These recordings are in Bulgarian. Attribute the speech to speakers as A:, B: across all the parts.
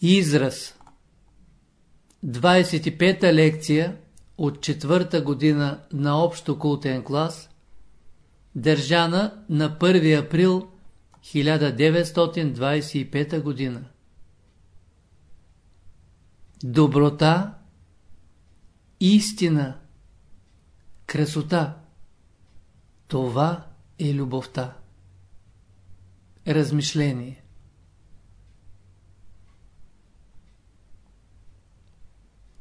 A: Израз 25-та лекция от четвърта година на общо култен клас, държана на 1 април 1925 година. Доброта, истина, красота – това е любовта. Размишление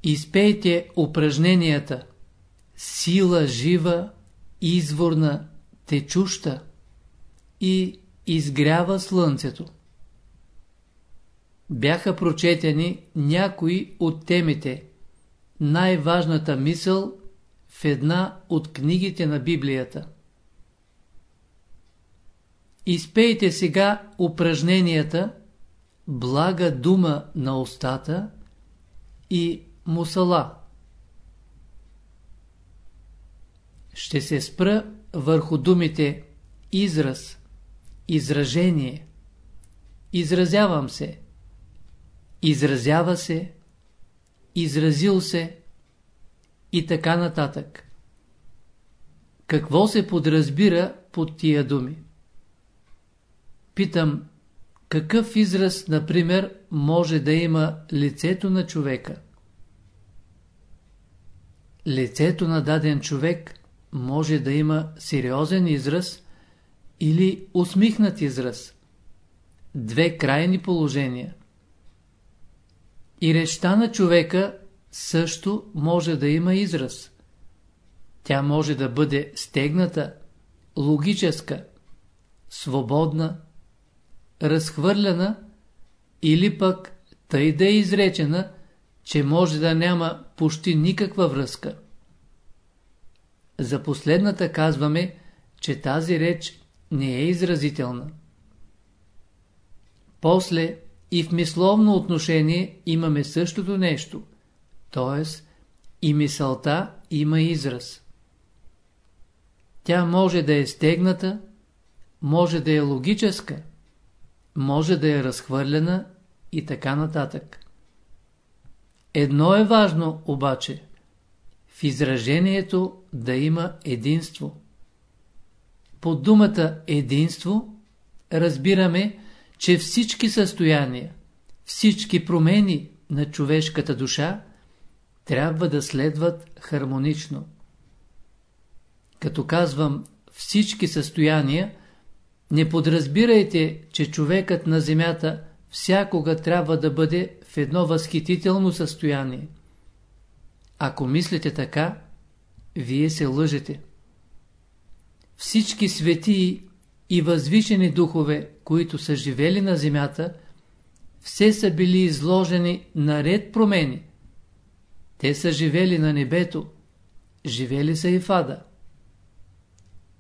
A: Изпейте упражненията Сила жива, изворна, течуща и изгрява слънцето. Бяха прочетени някои от темите Най-важната мисъл в една от книгите на Библията. Изпейте сега упражненията Блага дума на устата и Мусала. Ще се спра върху думите израз, изражение, изразявам се, изразява се, изразил се и така нататък. Какво се подразбира под тия думи? Питам, какъв израз, например, може да има лицето на човека? Лицето на даден човек може да има сериозен израз или усмихнат израз. Две крайни положения. И речта на човека също може да има израз. Тя може да бъде стегната, логическа, свободна, разхвърляна или пък тъй да е изречена, че може да няма почти никаква връзка. За последната казваме, че тази реч не е изразителна. После и в мисловно отношение имаме същото нещо, т.е. и мисълта има израз. Тя може да е стегната, може да е логическа, може да е разхвърлена и така нататък. Едно е важно обаче – в изражението да има единство. Под думата единство разбираме, че всички състояния, всички промени на човешката душа трябва да следват хармонично. Като казвам всички състояния, не подразбирайте, че човекът на земята всякога трябва да бъде в едно възхитително състояние. Ако мислите така, вие се лъжете. Всички светии и възвишени духове, които са живели на земята, все са били изложени на ред промени. Те са живели на небето, живели са и в ада.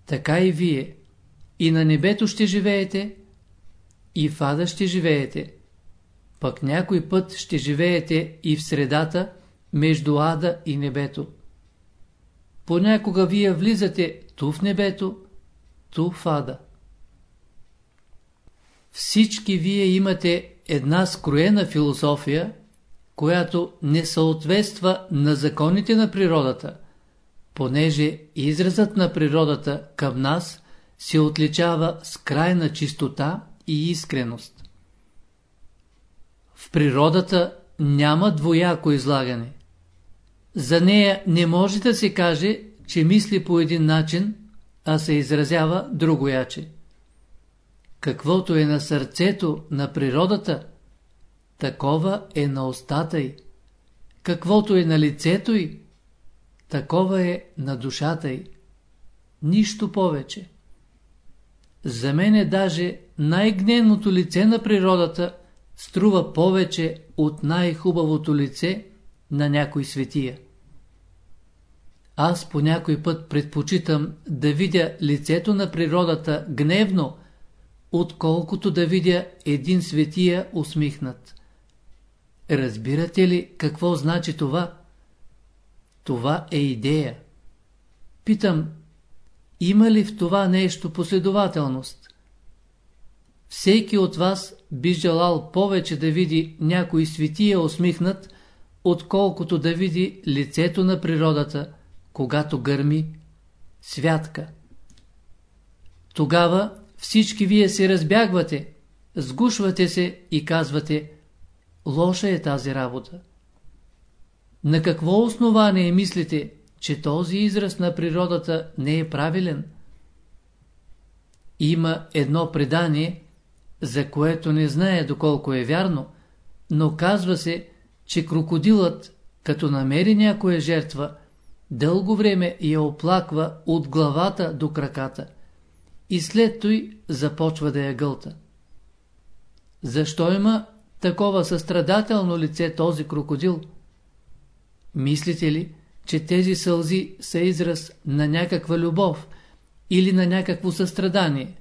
A: Така и вие. И на небето ще живеете, и в ада ще живеете. Пък някой път ще живеете и в средата, между ада и небето. Понякога вие влизате ту в небето, ту в ада. Всички вие имате една скроена философия, която не съответства на законите на природата, понеже изразът на природата към нас се отличава с крайна чистота и искреност. В природата няма двояко излагане. За нея не може да се каже, че мисли по един начин, а се изразява другояче. Каквото е на сърцето на природата, такова е на устата й. Каквото е на лицето й, такова е на душата й. Нищо повече. За мен е даже най-гневното лице на природата струва повече от най-хубавото лице на някой светия. Аз по някой път предпочитам да видя лицето на природата гневно, отколкото да видя един светия усмихнат. Разбирате ли какво значи това? Това е идея. Питам, има ли в това нещо последователност? всеки от вас би желал повече да види някой светия усмихнат, отколкото да види лицето на природата, когато гърми святка. Тогава всички вие се разбягвате, сгушвате се и казвате лоша е тази работа. На какво основание мислите, че този израз на природата не е правилен? Има едно предание, за което не знае доколко е вярно, но казва се, че крокодилът, като намери някоя жертва, дълго време я оплаква от главата до краката и след той започва да я гълта. Защо има такова състрадателно лице този крокодил? Мислите ли, че тези сълзи са израз на някаква любов или на някакво състрадание?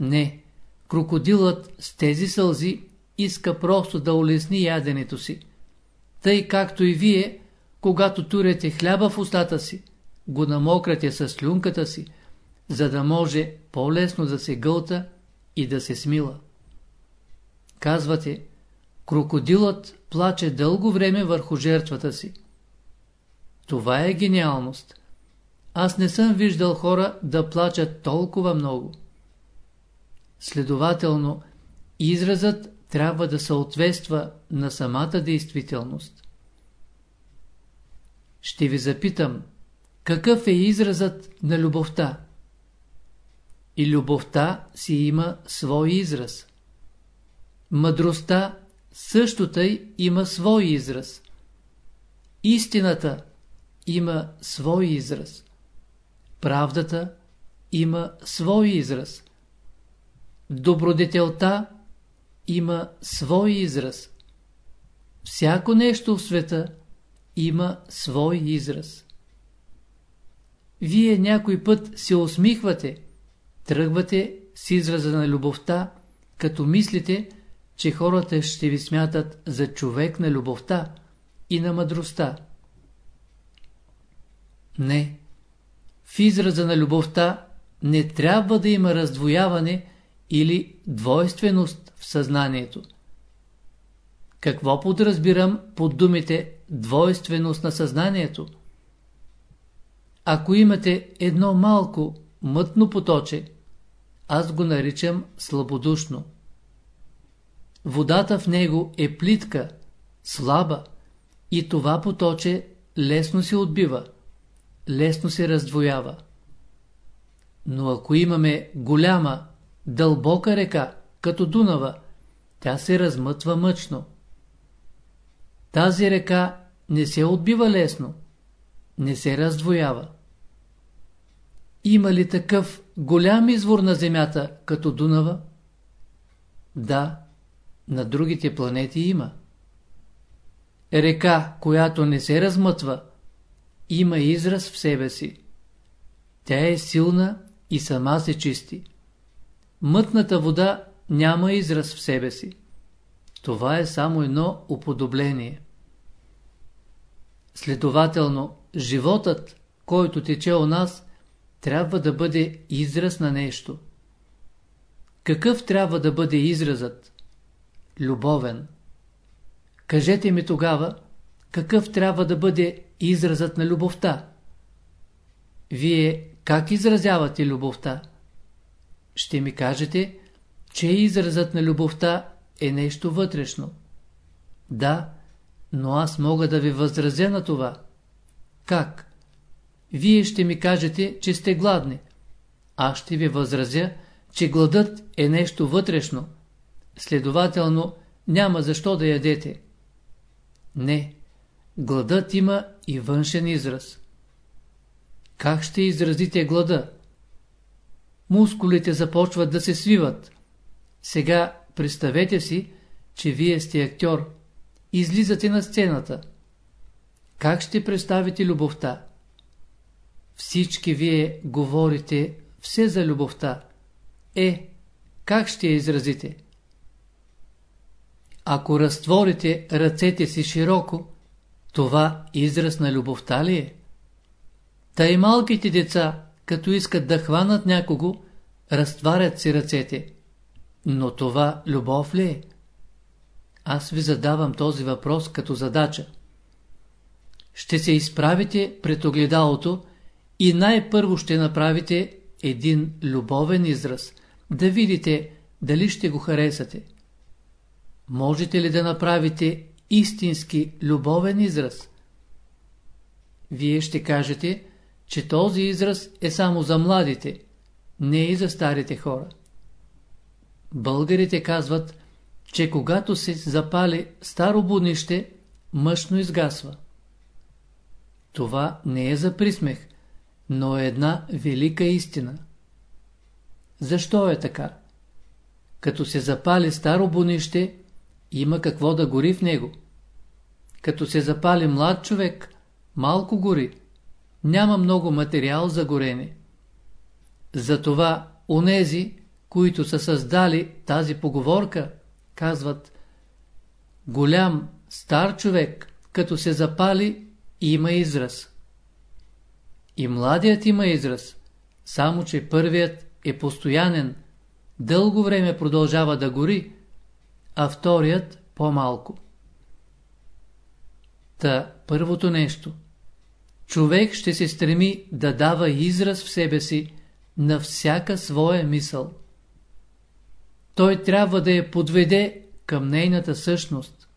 A: Не, крокодилът с тези сълзи иска просто да улесни яденето си. Тъй както и вие, когато турете хляба в устата си, го намократе с слюнката си, за да може по-лесно да се гълта и да се смила. Казвате, крокодилът плаче дълго време върху жертвата си. Това е гениалност. Аз не съм виждал хора да плачат толкова много. Следователно, изразът трябва да съответства на самата действителност. Ще ви запитам, какъв е изразът на любовта? И любовта си има свой израз. Мъдростта също тъй има свой израз. Истината има свой израз. Правдата има свой израз. Добродетелта има свой израз. Всяко нещо в света има свой израз. Вие някой път се усмихвате, тръгвате с израза на любовта, като мислите, че хората ще ви смятат за човек на любовта и на мъдростта. Не. В израза на любовта не трябва да има раздвояване или двойственост в съзнанието. Какво подразбирам под думите двойственост на съзнанието? Ако имате едно малко мътно поточе, аз го наричам слабодушно. Водата в него е плитка, слаба и това поточе лесно се отбива, лесно се раздвоява. Но ако имаме голяма, дълбока река, като Дунава, тя се размътва мъчно. Тази река не се отбива лесно, не се раздвоява. Има ли такъв голям извор на Земята, като Дунава? Да, на другите планети има. Река, която не се размътва, има израз в себе си. Тя е силна и сама се чисти. Мътната вода няма израз в себе си. Това е само едно уподобление. Следователно, животът, който тече у нас, трябва да бъде израз на нещо. Какъв трябва да бъде изразът? Любовен. Кажете ми тогава, какъв трябва да бъде изразът на любовта? Вие как изразявате любовта? Ще ми кажете, че изразът на любовта е нещо вътрешно. Да, но аз мога да ви възразя на това. Как? Вие ще ми кажете, че сте гладни. Аз ще ви възразя, че гладът е нещо вътрешно. Следователно, няма защо да ядете. Не, гладът има и външен израз. Как ще изразите глада? Мускулите започват да се свиват. Сега представете си, че вие сте актьор. Излизате на сцената. Как ще представите любовта? Всички вие говорите все за любовта. Е, как ще я изразите? Ако разтворите ръцете си широко, това израз на любовта ли е? Та и малките деца, като искат да хванат някого, разтварят си ръцете. Но това любов ли е? Аз ви задавам този въпрос като задача. Ще се изправите пред огледалото и най-първо ще направите един любовен израз, да видите дали ще го харесате. Можете ли да направите истински любовен израз? Вие ще кажете, че този израз е само за младите, не и за старите хора. Българите казват, че когато се запали старо бунище, мъжно изгасва. Това не е за присмех, но е една велика истина. Защо е така? Като се запали старо бунище, има какво да гори в него. Като се запали млад човек, малко гори. Няма много материал за горене. Затова онези, които са създали тази поговорка, казват Голям, стар човек, като се запали, има израз. И младият има израз, само че първият е постоянен, дълго време продължава да гори, а вторият по-малко. Та, първото нещо. Човек ще се стреми да дава израз в себе си на всяка своя мисъл. Той трябва да я подведе към нейната същност.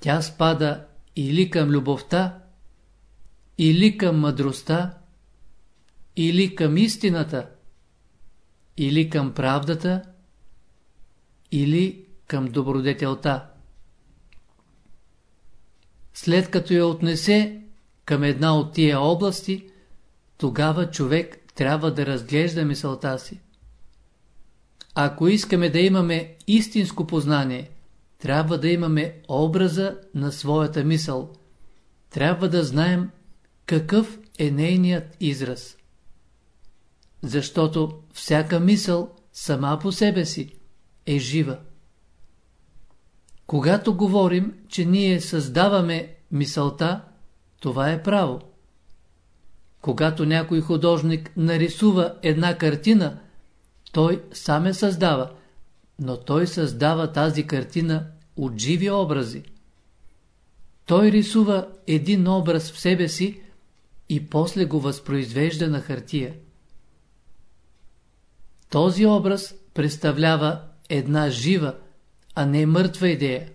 A: Тя спада или към любовта, или към мъдростта, или към истината, или към правдата, или към добродетелта. След като я отнесе към една от тия области, тогава човек трябва да разглежда мисълта си. Ако искаме да имаме истинско познание, трябва да имаме образа на своята мисъл. Трябва да знаем какъв е нейният израз. Защото всяка мисъл сама по себе си е жива. Когато говорим, че ние създаваме мисълта, това е право. Когато някой художник нарисува една картина, той сам я създава, но той създава тази картина от живи образи. Той рисува един образ в себе си и после го възпроизвежда на хартия. Този образ представлява една жива, а не мъртва идея.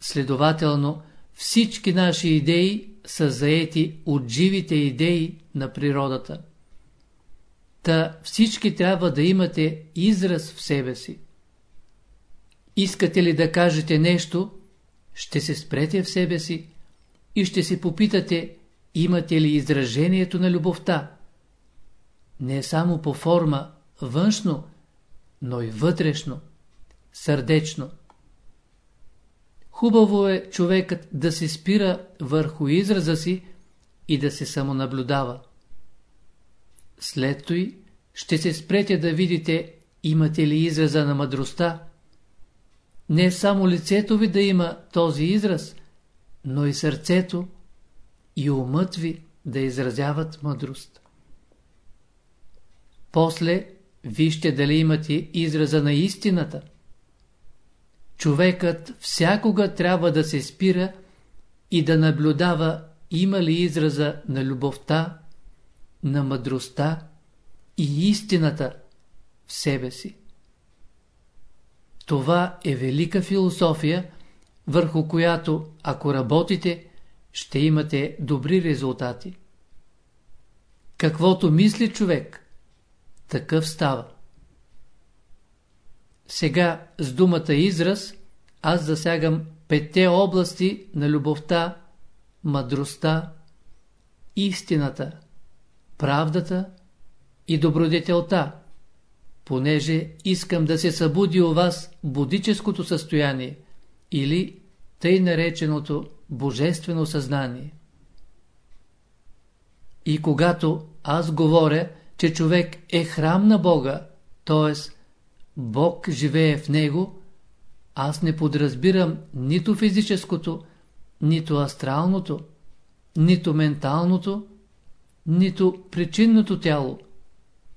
A: Следователно, всички наши идеи са заети от живите идеи на природата. Та всички трябва да имате израз в себе си. Искате ли да кажете нещо, ще се спрете в себе си и ще се попитате, имате ли изражението на любовта. Не само по форма, външно, но и вътрешно, сърдечно. Хубаво е човекът да се спира върху израза си и да се самонаблюдава. След той ще се спрете да видите имате ли израза на мъдростта. Не само лицето ви да има този израз, но и сърцето и умът ви да изразяват мъдрост. После вижте дали имате израза на истината. Човекът всякога трябва да се спира и да наблюдава има ли израза на любовта, на мъдростта и истината в себе си. Това е велика философия, върху която, ако работите, ще имате добри резултати. Каквото мисли човек, такъв става. Сега с думата израз аз засягам петте области на любовта, мъдростта, истината, правдата и добродетелта, понеже искам да се събуди у вас будическото състояние или тъй нареченото божествено съзнание. И когато аз говоря, че човек е храм на Бога, т.е. Бог живее в него, аз не подразбирам нито физическото, нито астралното, нито менталното, нито причинното тяло,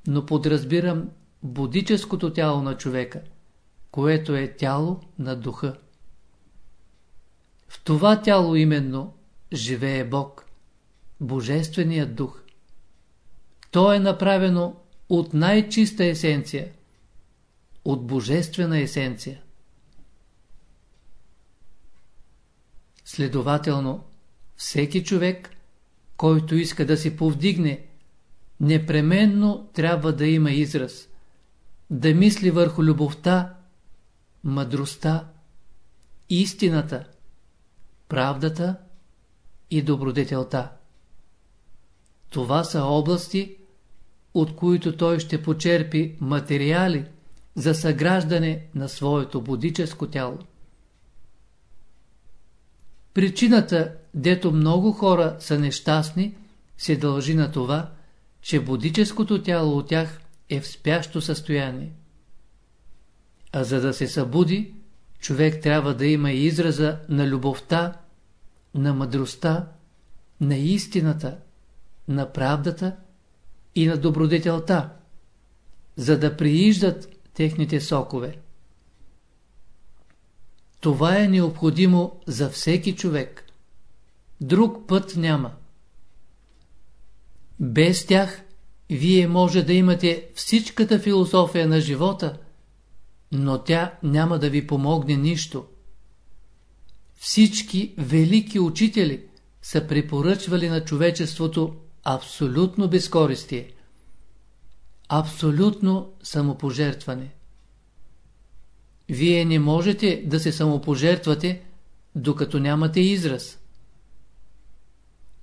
A: но подразбирам будическото тяло на човека, което е тяло на духа. В това тяло именно живее Бог, Божественият дух. То е направено от най-чиста есенция, от божествена есенция. Следователно, всеки човек, който иска да се повдигне, непременно трябва да има израз, да мисли върху любовта, мъдростта, истината, правдата и добродетелта. Това са области, от които той ще почерпи материали за съграждане на своето будическо тяло. Причината, дето много хора са нещастни, се дължи на това, че будическото тяло от тях е в спящо състояние. А за да се събуди, човек трябва да има израза на любовта, на мъдростта, на истината, на правдата и на добродетелта, за да прииждат техните сокове. Това е необходимо за всеки човек. Друг път няма. Без тях вие може да имате всичката философия на живота, но тя няма да ви помогне нищо. Всички велики учители са препоръчвали на човечеството абсолютно безкористие, абсолютно самопожертване. Вие не можете да се самопожертвате, докато нямате израз.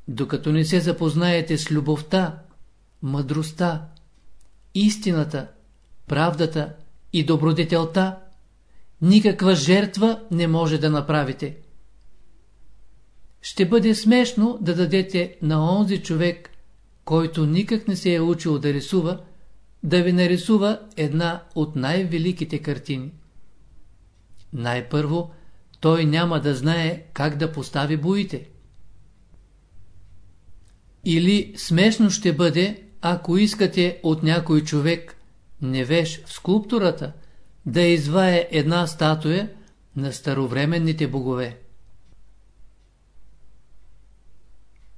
A: Докато не се запознаете с любовта, мъдростта, истината, правдата и добродетелта, никаква жертва не може да направите. Ще бъде смешно да дадете на онзи човек, който никак не се е учил да рисува, да ви нарисува една от най-великите картини. Най-първо, той няма да знае как да постави боите. Или смешно ще бъде, ако искате от някой човек, невеж в скулптурата, да извае една статуя на старовременните богове.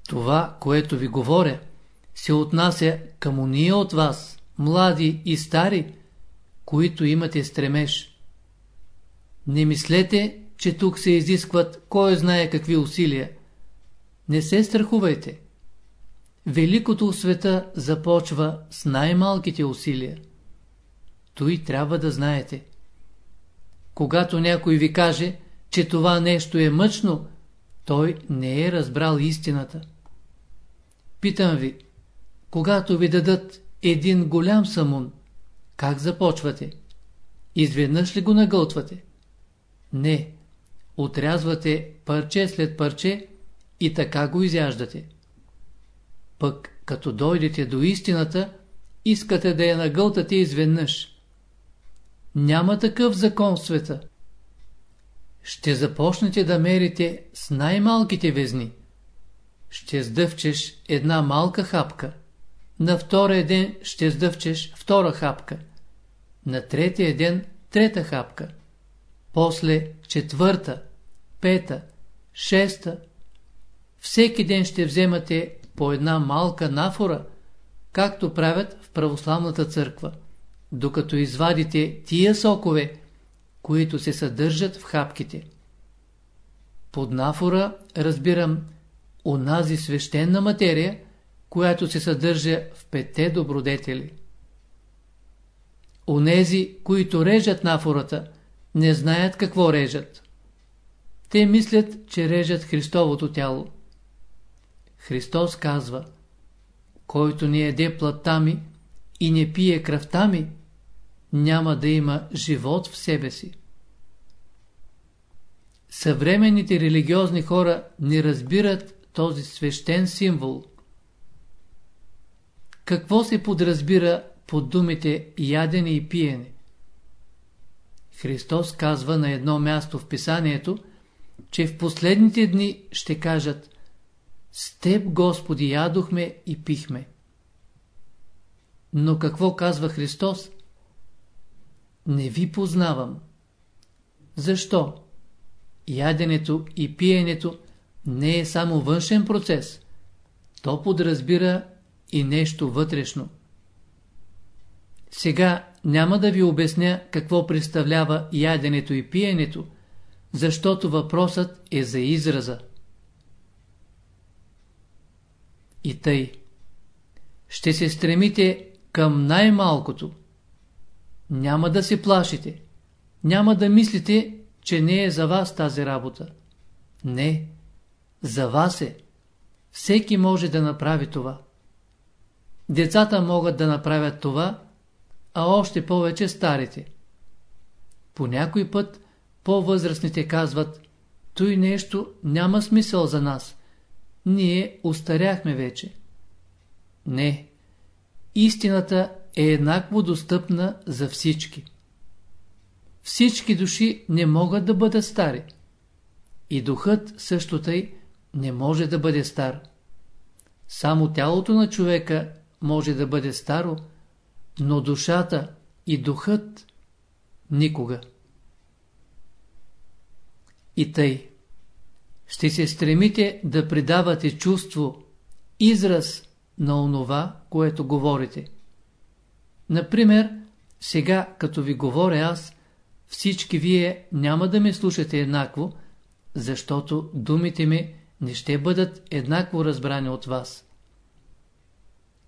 A: Това, което ви говоря, се отнася към уния от вас, млади и стари, които имате стремеж. Не мислете, че тук се изискват кой знае какви усилия. Не се страхувайте. Великото света започва с най-малките усилия. Той трябва да знаете. Когато някой ви каже, че това нещо е мъчно, той не е разбрал истината. Питам ви, когато ви дадат един голям самун, как започвате? Изведнъж ли го нагълтвате? Не, отрязвате парче след парче и така го изяждате. Пък, като дойдете до истината, искате да я нагълтате изведнъж. Няма такъв закон в света. Ще започнете да мерите с най-малките везни. Ще сдъвчеш една малка хапка. На втория ден ще сдъвчеш втора хапка. На третия ден трета хапка. После четвърта, пета, шеста. Всеки ден ще вземате по една малка нафора, както правят в православната църква, докато извадите тия сокове, които се съдържат в хапките. Под нафора разбирам онази свещена материя, която се съдържа в пете добродетели. Онези, които режат нафората, не знаят какво режат. Те мислят, че режат Христовото тяло. Христос казва, който не еде плътта ми и не пие кръвта ми, няма да има живот в себе си. Съвременните религиозни хора не разбират този свещен символ. Какво се подразбира под думите ядене и пиене? Христос казва на едно място в писанието, че в последните дни ще кажат с Теб, Господи, ядохме и пихме. Но какво казва Христос? не ви познавам. Защо? Яденето и пиенето не е само външен процес. То подразбира и нещо вътрешно. Сега няма да ви обясня какво представлява яденето и пиенето, защото въпросът е за израза. И тъй. Ще се стремите към най-малкото. Няма да се плашите. Няма да мислите, че не е за вас тази работа. Не, за вас е. Всеки може да направи това. Децата могат да направят това, а още повече старите. По някой път по-възрастните казват, той нещо няма смисъл за нас. Ние устаряхме вече. Не, истината е еднакво достъпна за всички. Всички души не могат да бъдат стари. И духът също тъй не може да бъде стар. Само тялото на човека може да бъде старо, но душата и духът никога. И тъй. Ще се стремите да придавате чувство, израз на онова, което говорите. Например, сега, като ви говоря аз, всички вие няма да ме слушате еднакво, защото думите ми не ще бъдат еднакво разбрани от вас.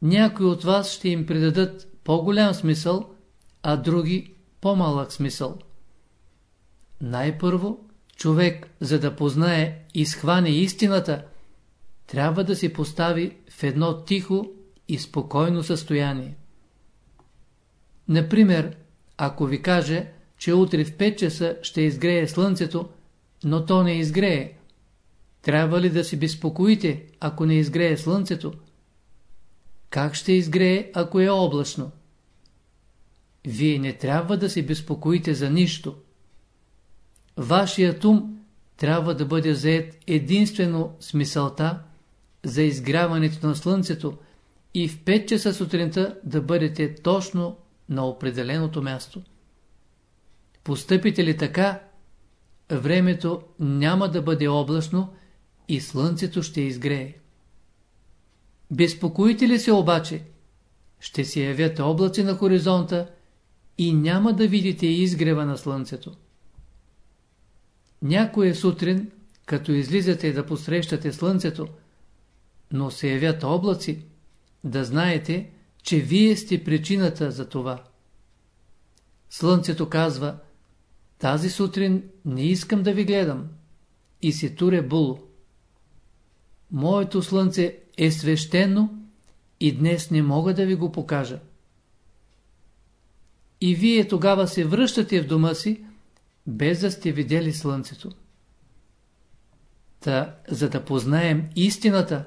A: Някои от вас ще им придадат по-голям смисъл, а други по-малък смисъл. Най-първо, човек, за да познае и схване истината, трябва да се постави в едно тихо и спокойно състояние. Например, ако ви каже, че утре в 5 часа ще изгрее слънцето, но то не изгрее, трябва ли да се безпокоите, ако не изгрее слънцето? Как ще изгрее, ако е облачно? Вие не трябва да се безпокоите за нищо. Вашият ум трябва да бъде заед единствено с мисълта за изгряването на слънцето и в 5 часа сутринта да бъдете точно на определеното място. Постъпите ли така, времето няма да бъде облачно и слънцето ще изгрее. Безпокоите ли се обаче, ще се явят облаци на хоризонта и няма да видите изгрева на слънцето. Някоя сутрин, като излизате да посрещате слънцето, но се явят облаци, да знаете, че вие сте причината за това. Слънцето казва, тази сутрин не искам да ви гледам и се туре було. Моето слънце е свещено и днес не мога да ви го покажа. И вие тогава се връщате в дома си, без да сте видели слънцето. Та, за да познаем истината,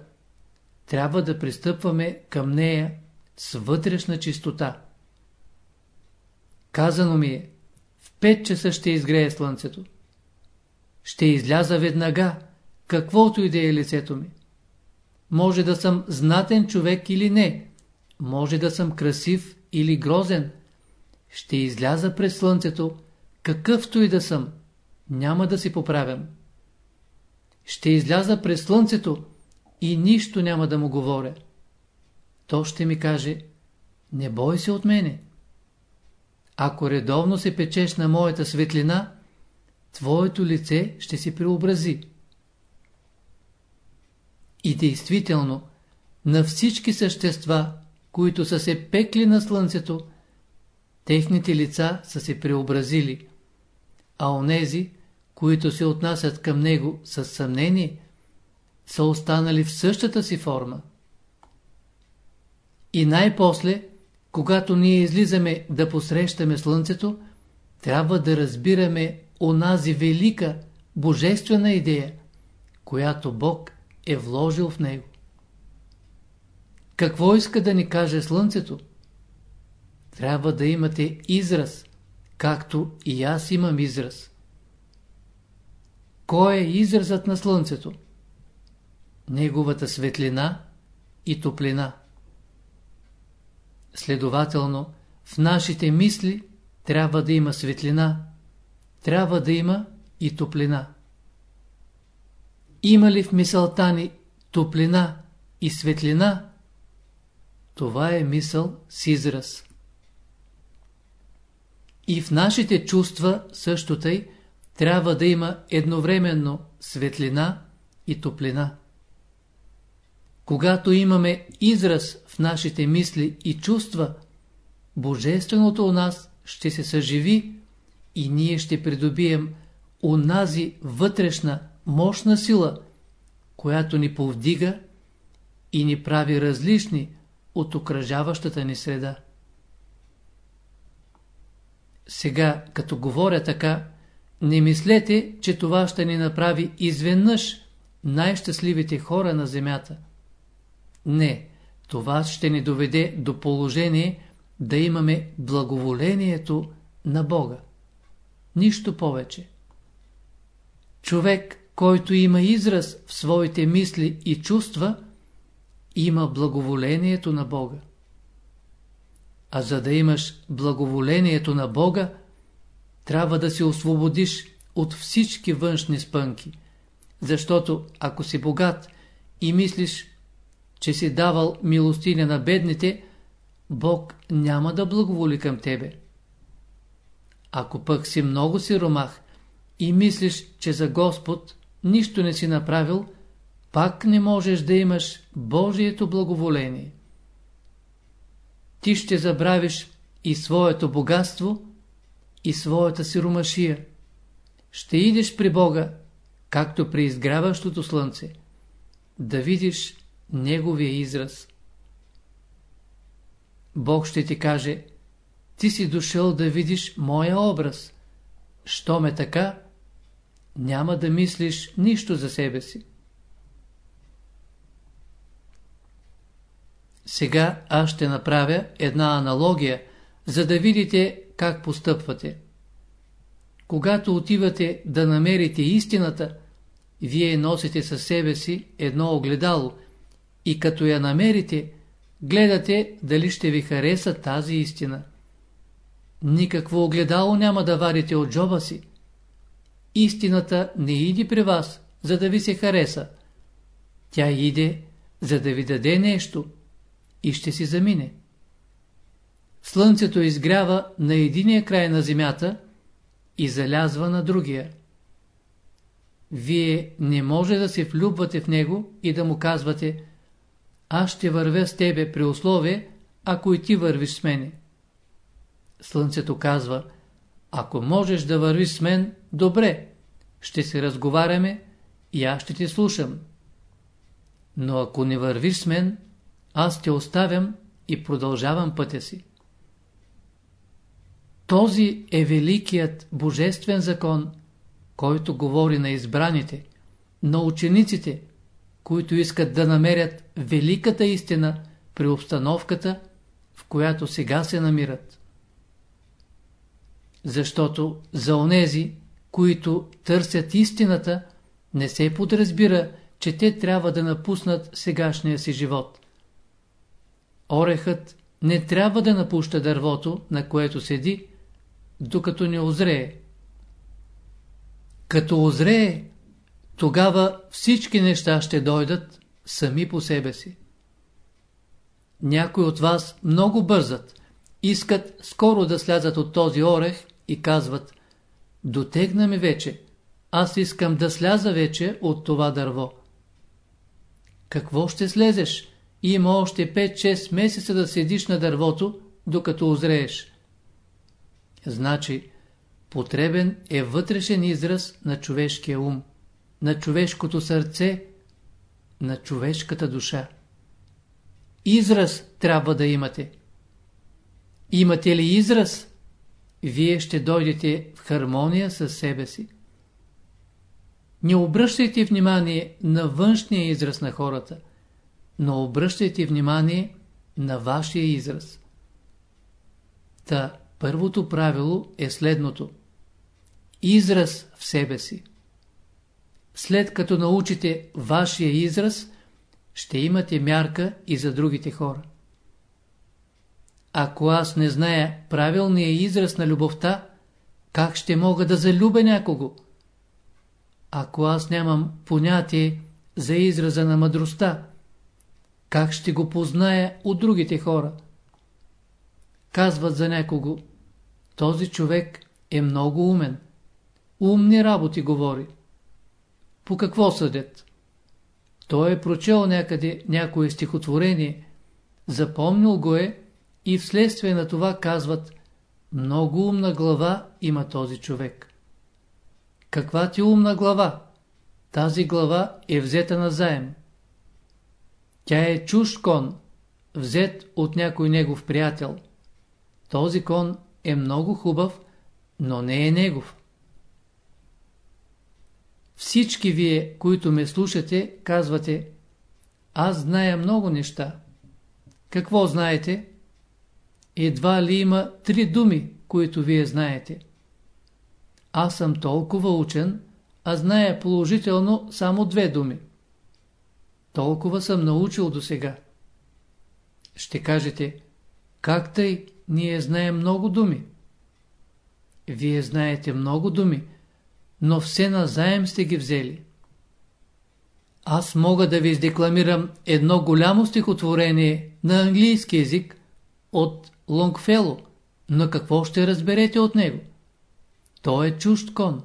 A: трябва да пристъпваме към нея с вътрешна чистота. Казано ми е, в 5 часа ще изгрее слънцето. Ще изляза веднага, каквото и да е лицето ми. Може да съм знатен човек или не, може да съм красив или грозен. Ще изляза през слънцето, какъвто и да съм, няма да си поправям. Ще изляза през слънцето и нищо няма да му говоря. То ще ми каже, не бой се от мене. Ако редовно се печеш на моята светлина, твоето лице ще се преобрази. И действително, на всички същества, които са се пекли на слънцето, техните лица са се преобразили, а онези, които се отнасят към него с съмнение, са останали в същата си форма. И най-после, когато ние излизаме да посрещаме Слънцето, трябва да разбираме онази велика, божествена идея, която Бог е вложил в него. Какво иска да ни каже Слънцето? Трябва да имате израз, както и аз имам израз. Кой е изразът на Слънцето? Неговата светлина и топлина. Следователно, в нашите мисли трябва да има светлина, трябва да има и топлина. Има ли в мисълта ни топлина и светлина? Това е мисъл с израз. И в нашите чувства също тъй трябва да има едновременно светлина и топлина. Когато имаме израз в нашите мисли и чувства, Божественото у нас ще се съживи и ние ще придобием унази вътрешна, мощна сила, която ни повдига и ни прави различни от окръжаващата ни среда. Сега, като говоря така, не мислете, че това ще ни направи изведнъж най-щастливите хора на земята. Не, това ще ни доведе до положение да имаме благоволението на Бога. Нищо повече. Човек, който има израз в своите мисли и чувства, има благоволението на Бога. А за да имаш благоволението на Бога, трябва да се освободиш от всички външни спънки. Защото ако си богат и мислиш, че си давал милостиня на бедните, Бог няма да благоволи към тебе. Ако пък си много сиромах и мислиш, че за Господ нищо не си направил, пак не можеш да имаш Божието благоволение. Ти ще забравиш и своето богатство, и своята сиромашия. Ще идеш при Бога, както при изгряващото слънце, да видиш Неговия израз. Бог ще ти каже, ти си дошъл да видиш моя образ. Що ме така, няма да мислиш нищо за себе си. Сега аз ще направя една аналогия, за да видите как постъпвате. Когато отивате да намерите истината, вие носите със себе си едно огледало и като я намерите, гледате дали ще ви хареса тази истина. Никакво огледало няма да варите от джоба си. Истината не иди при вас, за да ви се хареса. Тя иде, за да ви даде нещо и ще си замине. Слънцето изгрява на единия край на земята и залязва на другия. Вие не може да се влюбвате в него и да му казвате аз ще вървя с тебе при условие, ако и ти вървиш с мене. Слънцето казва, ако можеш да вървиш с мен, добре, ще се разговаряме и аз ще ти слушам. Но ако не вървиш с мен, аз те оставям и продължавам пътя си. Този е великият божествен закон, който говори на избраните, на учениците, които искат да намерят великата истина при обстановката, в която сега се намират. Защото за онези, които търсят истината, не се подразбира, че те трябва да напуснат сегашния си живот. Орехът не трябва да напуща дървото, на което седи, докато не озрее. Като озрее, тогава всички неща ще дойдат сами по себе си. Някои от вас много бързат, искат скоро да слязат от този орех и казват Дотегна ми вече, аз искам да сляза вече от това дърво. Какво ще слезеш? Има още 5-6 месеца да седиш на дървото, докато озрееш. Значи, потребен е вътрешен израз на човешкия ум, на човешкото сърце, на човешката душа. Израз трябва да имате. Имате ли израз? Вие ще дойдете в хармония с себе си. Не обръщайте внимание на външния израз на хората, но обръщайте внимание на вашия израз. Та Първото правило е следното. Израз в себе си. След като научите вашия израз, ще имате мярка и за другите хора. Ако аз не зная правилния израз на любовта, как ще мога да залюбя някого? Ако аз нямам понятие за израза на мъдростта, как ще го позная от другите хора? Казват за някого, този човек е много умен. Умни работи говори. По какво съдят? Той е прочел някъде някое стихотворение, запомнил го е и вследствие на това казват много умна глава има този човек. Каква ти умна глава? Тази глава е взета на заем. Тя е чуж кон, взет от някой негов приятел. Този кон е много хубав, но не е негов. Всички вие, които ме слушате, казвате Аз зная много неща. Какво знаете? Едва ли има три думи, които вие знаете. Аз съм толкова учен, а зная положително само две думи. Толкова съм научил до сега. Ще кажете, как тъй ние знаем много думи? Вие знаете много думи, но все назаем сте ги взели. Аз мога да ви издекламирам едно голямо стихотворение на английски язик от Лонгфело, но какво ще разберете от него? Той е чужд кон.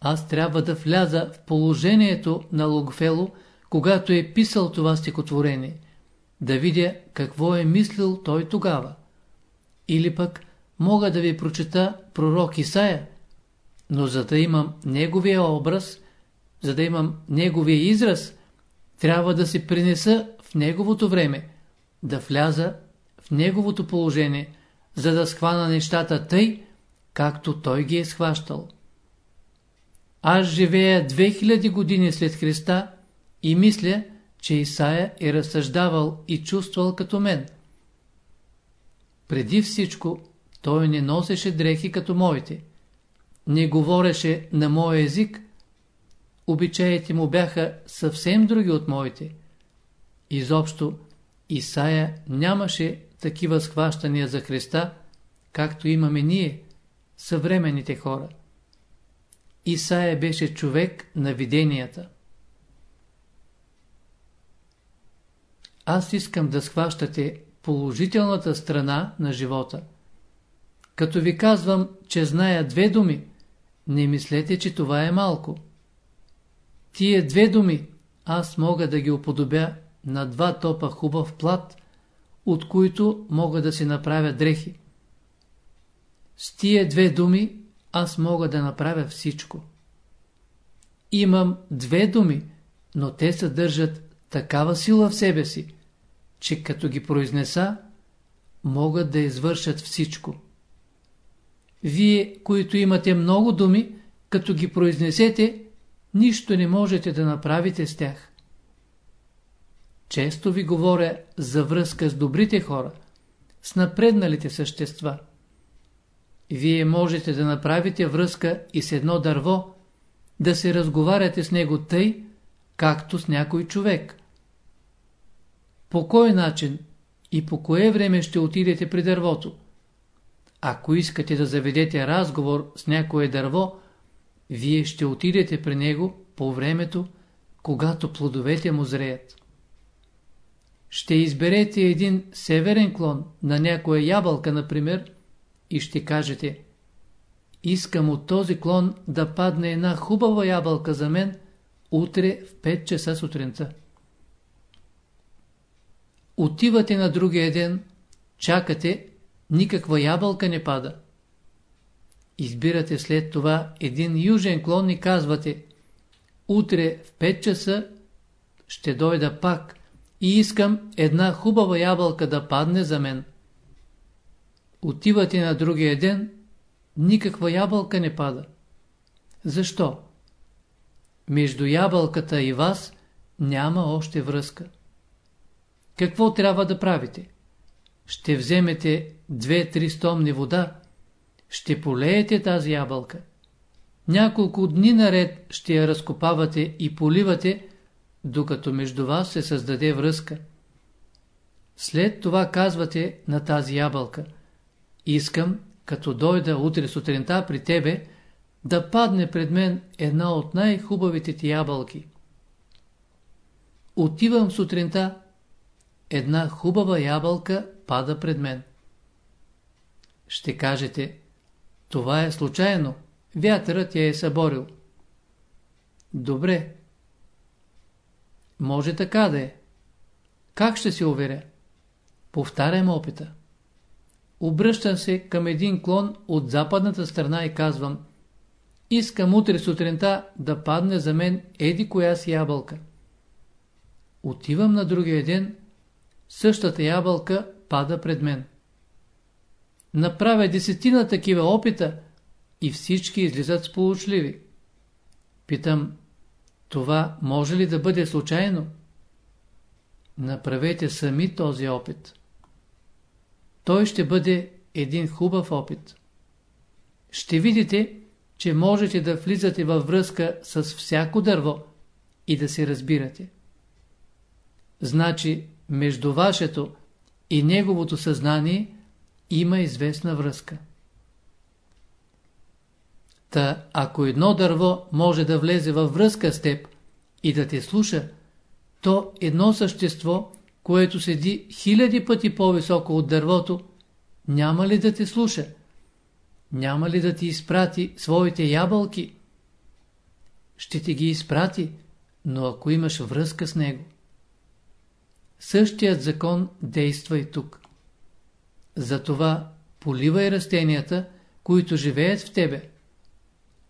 A: Аз трябва да вляза в положението на Лонгфело, когато е писал това стихотворение, да видя какво е мислил той тогава. Или пък мога да ви прочета пророк Исаия, но за да имам неговия образ, за да имам неговия израз, трябва да се принеса в неговото време, да вляза в неговото положение, за да схвана нещата тъй, както той ги е схващал. Аз живея 2000 години след Христа и мисля, че Исаия е разсъждавал и чувствал като мен. Преди всичко, той не носеше дрехи като моите. Не говореше на моя език. Обичаите му бяха съвсем други от моите. Изобщо, Исаия нямаше такива схващания за Христа, както имаме ние, съвременните хора. Исаия беше човек на виденията. Аз искам да схващате положителната страна на живота. Като ви казвам, че зная две думи, не мислете, че това е малко. Тие две думи аз мога да ги уподобя на два топа хубав плат, от които мога да си направя дрехи. С тия две думи аз мога да направя всичко. Имам две думи, но те съдържат такава сила в себе си, че като ги произнеса, могат да извършат всичко. Вие, които имате много думи, като ги произнесете, нищо не можете да направите с тях. Често ви говоря за връзка с добрите хора, с напредналите същества. Вие можете да направите връзка и с едно дърво, да се разговаряте с него тъй, както с някой човек. По кой начин и по кое време ще отидете при дървото? Ако искате да заведете разговор с някое дърво, вие ще отидете при него по времето, когато плодовете му зреят. Ще изберете един северен клон на някоя ябълка, например, и ще кажете Искам от този клон да падне една хубава ябълка за мен утре в 5 часа сутринта. Отивате на другия ден, чакате, никаква ябълка не пада. Избирате след това един южен клон и казвате Утре в 5 часа ще дойда пак и искам една хубава ябълка да падне за мен. Отивате на другия ден, никаква ябълка не пада. Защо? Между ябълката и вас няма още връзка. Какво трябва да правите? Ще вземете две-три стомни вода, ще полеете тази ябълка. Няколко дни наред ще я разкопавате и поливате, докато между вас се създаде връзка. След това казвате на тази ябълка. Искам, като дойда утре сутринта при тебе, да падне пред мен една от най-хубавите ти ябълки. Отивам сутринта, една хубава ябълка пада пред мен. Ще кажете, това е случайно, вятърът я е съборил. Добре. Може така да е. Как ще се уверя? Повтарям опита. Обръщам се към един клон от западната страна и казвам Искам утре сутринта да падне за мен еди коя си ябълка. Отивам на другия ден, същата ябълка пада пред мен. Направя десетина такива опита и всички излизат сполучливи. Питам, това може ли да бъде случайно? Направете сами този опит. Той ще бъде един хубав опит. Ще видите, че можете да влизате във връзка с всяко дърво и да се разбирате. Значи, между вашето и неговото съзнание има известна връзка. Та, ако едно дърво може да влезе във връзка с теб и да те слуша, то едно същество, което седи хиляди пъти по-високо от дървото, няма ли да те слуша? Няма ли да ти изпрати своите ябълки? Ще ти ги изпрати, но ако имаш връзка с него. Същият закон действа и тук. Затова поливай растенията, които живеят в тебе.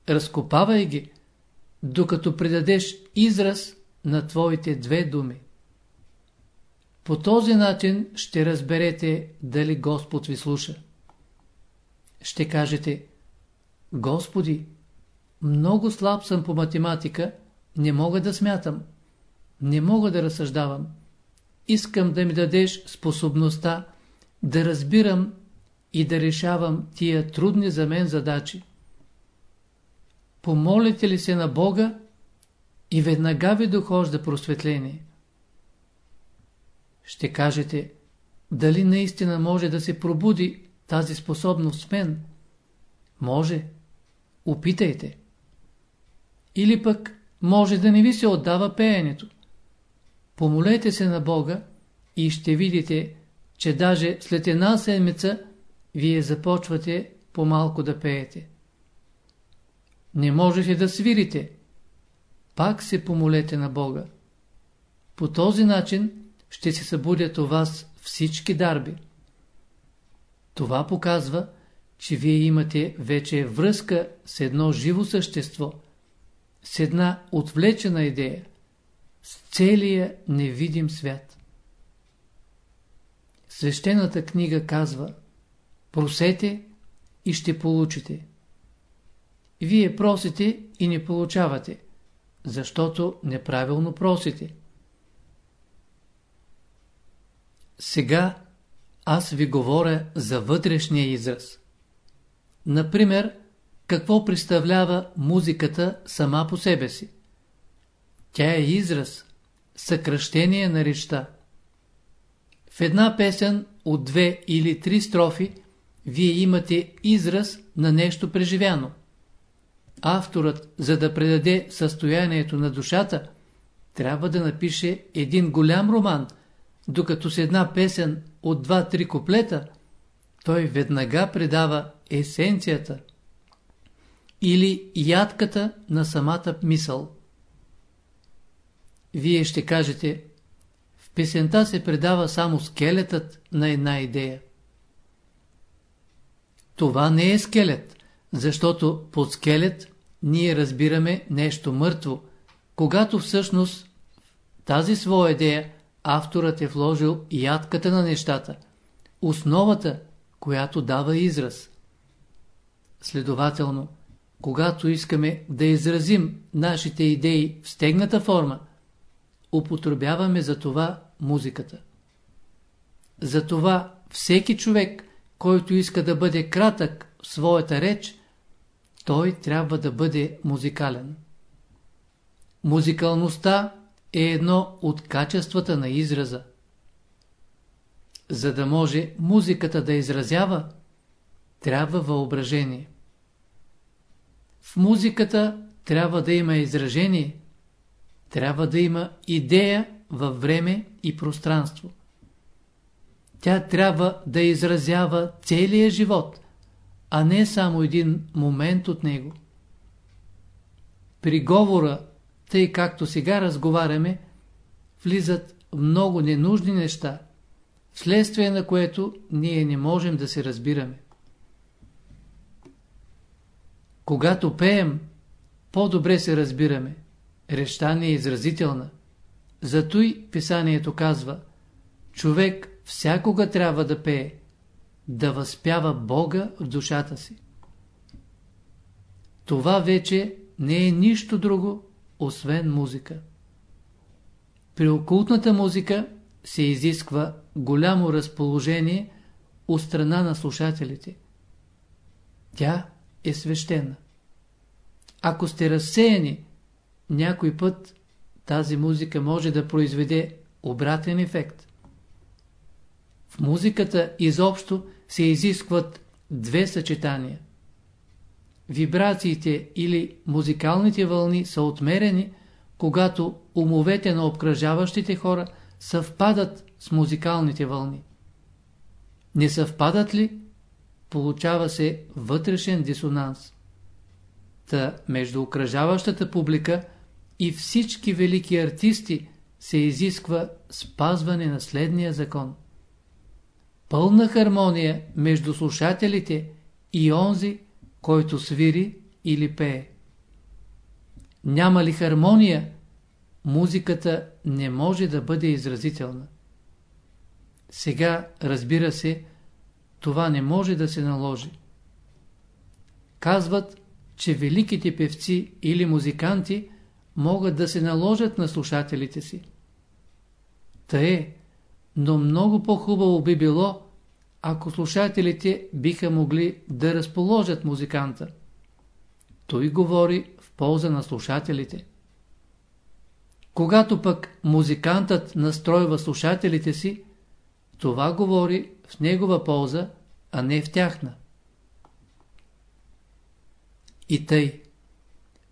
A: Разкопавай ги, докато придадеш израз на твоите две думи. По този начин ще разберете дали Господ ви слуша. Ще кажете, Господи, много слаб съм по математика, не мога да смятам, не мога да разсъждавам. Искам да ми дадеш способността да разбирам и да решавам тия трудни за мен задачи. Помолите ли се на Бога и веднага ви дохожда просветление. Ще кажете, дали наистина може да се пробуди тази способност в мен? Може. Опитайте. Или пък може да не ви се отдава пеенето. Помолете се на Бога и ще видите, че даже след една седмица вие започвате по-малко да пеете. Не можете да свирите. Пак се помолете на Бога. По този начин ще се събудят у вас всички дарби. Това показва, че вие имате вече връзка с едно живо същество, с една отвлечена идея, с целия невидим свят. Свещената книга казва Просете и ще получите. Вие просите и не получавате, защото неправилно просите. Сега аз ви говоря за вътрешния израз. Например, какво представлява музиката сама по себе си? Тя е израз, съкръщение на речта. В една песен от две или три строфи вие имате израз на нещо преживяно. Авторът, за да предаде състоянието на душата, трябва да напише един голям роман, докато с една песен от два-три куплета, той веднага предава есенцията или ядката на самата мисъл. Вие ще кажете, в песента се предава само скелетът на една идея. Това не е скелет, защото под скелет ние разбираме нещо мъртво, когато всъщност тази своя идея авторът е вложил ядката на нещата, основата, която дава израз. Следователно, когато искаме да изразим нашите идеи в стегната форма, употребяваме за това музиката. Затова всеки човек, който иска да бъде кратък в своята реч, той трябва да бъде музикален. Музикалността е едно от качествата на израза. За да може музиката да изразява, трябва въображение. В музиката трябва да има изражение, трябва да има идея във време и пространство. Тя трябва да изразява целия живот, а не само един момент от него. При говора, тъй както сега разговаряме, влизат много ненужни неща, вследствие на което ние не можем да се разбираме. Когато пеем, по-добре се разбираме. Реща не е изразителна. Зато и писанието казва, човек всякога трябва да пее, да възпява Бога в душата си. Това вече не е нищо друго, освен музика. При окултната музика се изисква голямо разположение от страна на слушателите. Тя е свещена. Ако сте разсеяни, някой път тази музика може да произведе обратен ефект. В музиката изобщо се изискват две съчетания. Вибрациите или музикалните вълни са отмерени, когато умовете на обкръжаващите хора съвпадат с музикалните вълни. Не съвпадат ли, получава се вътрешен дисонанс. Та между окръжаващата публика и всички велики артисти се изисква спазване на следния закон. Пълна хармония между слушателите и онзи, който свири или пее. Няма ли хармония, музиката не може да бъде изразителна. Сега, разбира се, това не може да се наложи. Казват, че великите певци или музиканти могат да се наложат на слушателите си. Та е, но много по-хубаво би било, ако слушателите биха могли да разположат музиканта. Той говори в полза на слушателите. Когато пък музикантът настройва слушателите си, това говори в негова полза, а не в тяхна. И тъй,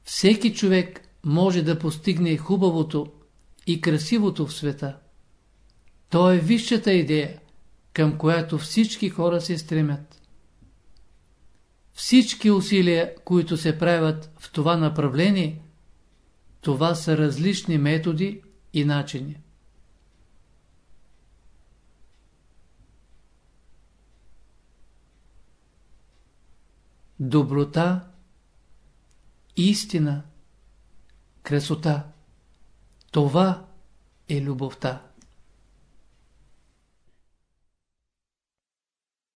A: всеки човек може да постигне хубавото и красивото в света. То е висшата идея, към която всички хора се стремят. Всички усилия, които се правят в това направление, това са различни методи и начини. Доброта, истина, красота – това е любовта.